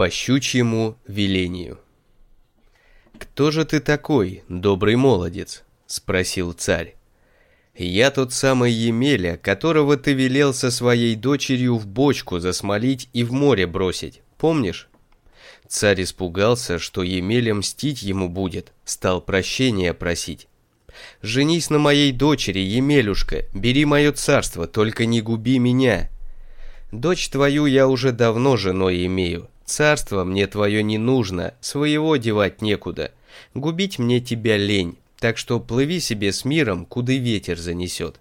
По щучьему велению. «Кто же ты такой, добрый молодец?» — спросил царь. «Я тот самый Емеля, которого ты велел со своей дочерью в бочку засмолить и в море бросить, помнишь?» Царь испугался, что Емеля мстить ему будет, стал прощения просить. «Женись на моей дочери, Емелюшка, бери мое царство, только не губи меня. Дочь твою я уже давно женой имею, царство мне твое не нужно, своего девать некуда, губить мне тебя лень». Так что плыви себе с миром, куда ветер занесет.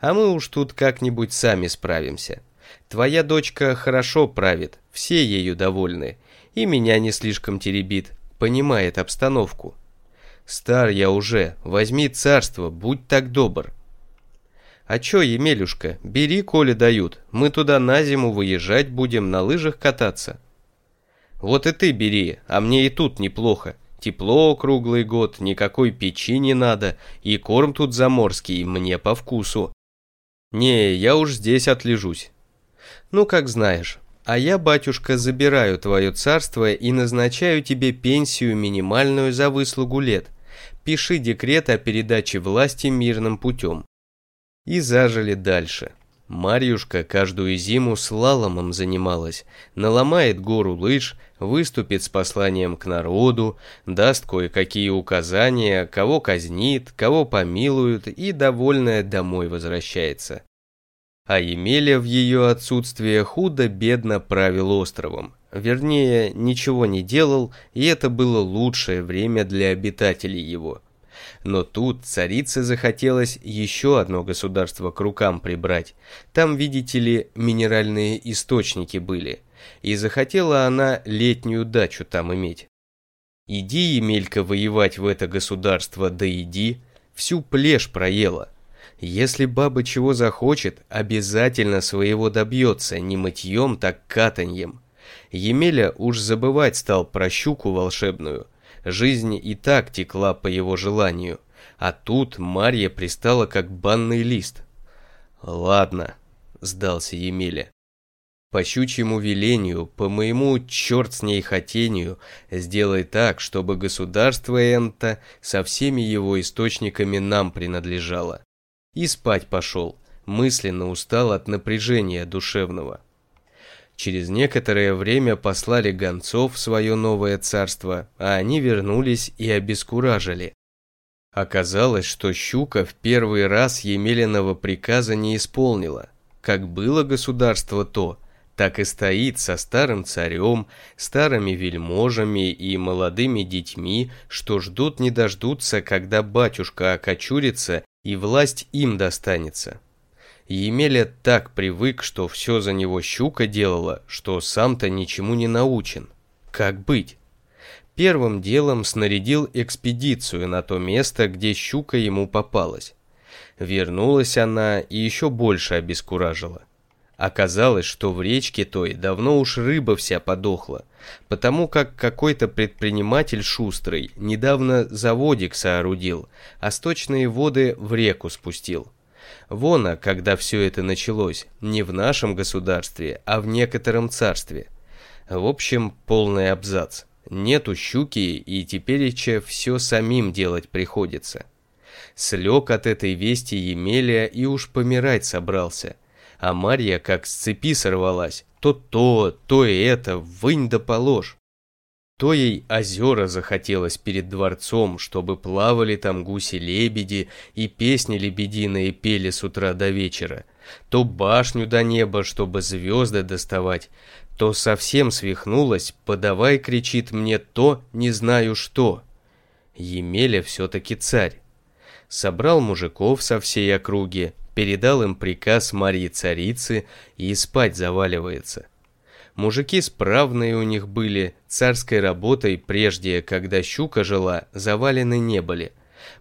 А мы уж тут как-нибудь сами справимся. Твоя дочка хорошо правит, все ею довольны. И меня не слишком теребит, понимает обстановку. Стар я уже, возьми царство, будь так добр. А чё, Емелюшка, бери, коли дают, мы туда на зиму выезжать будем, на лыжах кататься. Вот и ты бери, а мне и тут неплохо. Тепло круглый год, никакой печи не надо, и корм тут заморский, мне по вкусу. Не, я уж здесь отлежусь. Ну, как знаешь. А я, батюшка, забираю твое царство и назначаю тебе пенсию минимальную за выслугу лет. Пиши декрет о передаче власти мирным путем. И зажили дальше. Марьюшка каждую зиму слаломом занималась, наломает гору лыж, выступит с посланием к народу, даст кое-какие указания, кого казнит, кого помилуют и, довольная, домой возвращается. А Емеля в ее отсутствие худо-бедно правил островом. Вернее, ничего не делал, и это было лучшее время для обитателей его. Но тут царице захотелось еще одно государство к рукам прибрать. Там, видите ли, минеральные источники были. И захотела она летнюю дачу там иметь. Иди, Емелька, воевать в это государство, да иди, всю плешь проела. Если баба чего захочет, обязательно своего добьется, не мытьем, так катаньем. Емеля уж забывать стал про щуку волшебную, Жизнь и так текла по его желанию, а тут Марья пристала как банный лист. «Ладно», — сдался Емеля. «По щучьему велению, по моему черт с ней хотению, сделай так, чтобы государство Энта со всеми его источниками нам принадлежало». И спать пошел, мысленно устал от напряжения душевного. Через некоторое время послали гонцов в свое новое царство, а они вернулись и обескуражили. Оказалось, что Щука в первый раз Емелиного приказа не исполнила. Как было государство то, так и стоит со старым царем, старыми вельможами и молодыми детьми, что ждут не дождутся, когда батюшка окочурится и власть им достанется. Емеля так привык, что все за него щука делала, что сам-то ничему не научен. Как быть? Первым делом снарядил экспедицию на то место, где щука ему попалась. Вернулась она и еще больше обескуражила. Оказалось, что в речке той давно уж рыба вся подохла, потому как какой-то предприниматель шустрый недавно заводик соорудил, а сточные воды в реку спустил. Вон, а когда все это началось, не в нашем государстве, а в некотором царстве. В общем, полный абзац. Нету щуки, и теперь еще все самим делать приходится. Слег от этой вести Емеля и уж помирать собрался. А Марья как с цепи сорвалась. То то, то и это, вынь да положь. То ей озера захотелось перед дворцом, чтобы плавали там гуси-лебеди и песни лебединые пели с утра до вечера, то башню до неба, чтобы звезды доставать, то совсем свихнулась, подавай, кричит мне то, не знаю что. Емеля все-таки царь. Собрал мужиков со всей округи, передал им приказ Марьи царицы и спать заваливается. Мужики справные у них были, царской работой прежде, когда щука жила, завалены не были.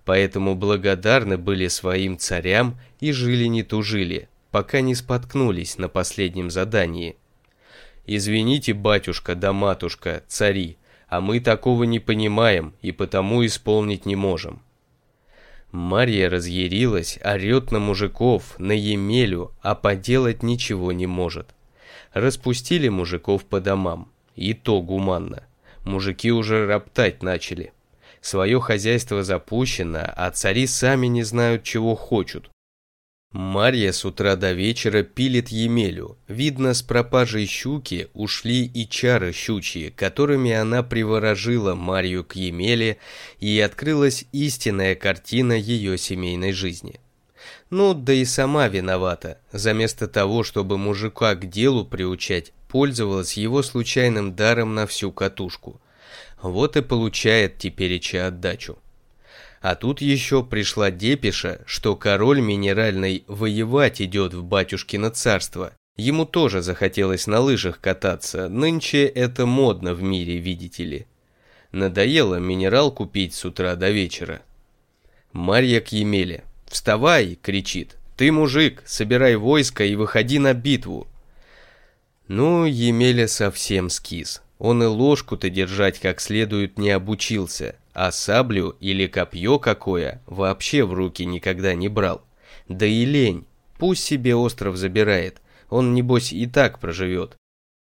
Поэтому благодарны были своим царям и жили не тужили, пока не споткнулись на последнем задании. «Извините, батюшка да матушка, цари, а мы такого не понимаем и потому исполнить не можем». Марья разъярилась, орет на мужиков, на Емелю, а поделать ничего не может распустили мужиков по домам. И то гуманно. Мужики уже роптать начали. Свое хозяйство запущено, а цари сами не знают, чего хочут. Марья с утра до вечера пилит Емелю. Видно, с пропажей щуки ушли и чары щучьи, которыми она приворожила Марью к Емеле, и открылась истинная картина ее семейной жизни. Ну, да и сама виновата. Заместо того, чтобы мужика к делу приучать, пользовалась его случайным даром на всю катушку. Вот и получает тепереча отдачу. А тут еще пришла депиша, что король минеральный воевать идет в батюшкино царство. Ему тоже захотелось на лыжах кататься, нынче это модно в мире, видите ли. Надоело минерал купить с утра до вечера. Марья к Емеле. «Вставай!» — кричит. «Ты мужик, собирай войско и выходи на битву!» Ну, Емеля совсем скис. Он и ложку-то держать как следует не обучился, а саблю или копье какое вообще в руки никогда не брал. Да и лень, пусть себе остров забирает, он небось и так проживет.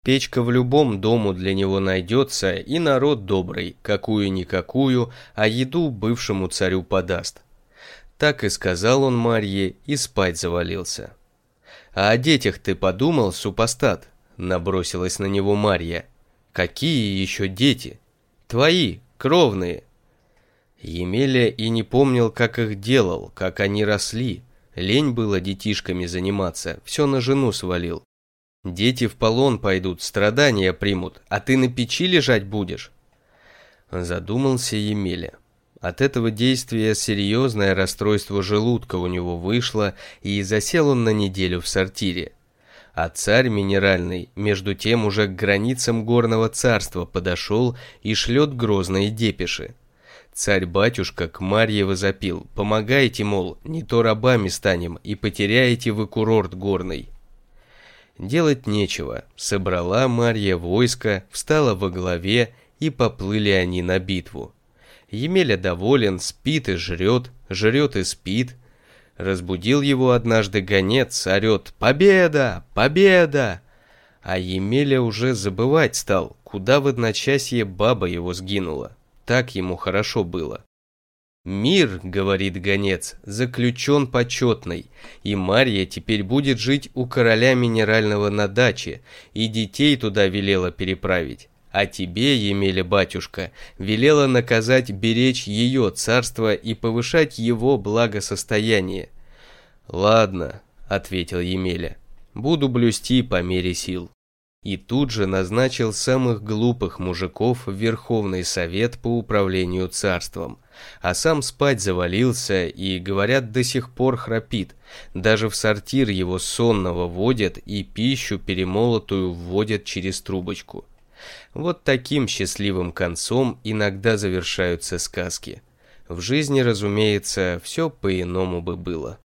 Печка в любом дому для него найдется, и народ добрый, какую-никакую, а еду бывшему царю подаст. Так и сказал он Марье и спать завалился. «А о детях ты подумал, супостат?» Набросилась на него Марья. Какие еще дети? Твои, кровные. Емеля и не помнил, как их делал, как они росли. Лень было детишками заниматься, все на жену свалил. Дети в полон пойдут, страдания примут, а ты на печи лежать будешь? Задумался Емеля. От этого действия серьезное расстройство желудка у него вышло, и засел он на неделю в сортире а царь минеральный между тем уже к границам горного царства подошел и шлет грозные депеши. Царь-батюшка к Марье возопил, помогайте, мол, не то рабами станем и потеряете вы курорт горный. Делать нечего, собрала Марья войско, встала во главе, и поплыли они на битву. Емеля доволен, спит и жрет, жрет и спит, Разбудил его однажды гонец, орет «Победа! Победа!» А Емеля уже забывать стал, куда в одночасье баба его сгинула. Так ему хорошо было. «Мир, — говорит гонец, — заключен почетный, и Марья теперь будет жить у короля минерального на даче, и детей туда велела переправить. А тебе, Емеля батюшка, велела наказать беречь ее царство и повышать его благосостояние. Ладно, ответил Емеля, буду блюсти по мере сил. И тут же назначил самых глупых мужиков в Верховный Совет по управлению царством, а сам спать завалился и, говорят, до сих пор храпит. Даже в сортир его сонного водят и пищу перемолотую вводят через трубочку. Вот таким счастливым концом иногда завершаются сказки. В жизни, разумеется, все по-иному бы было.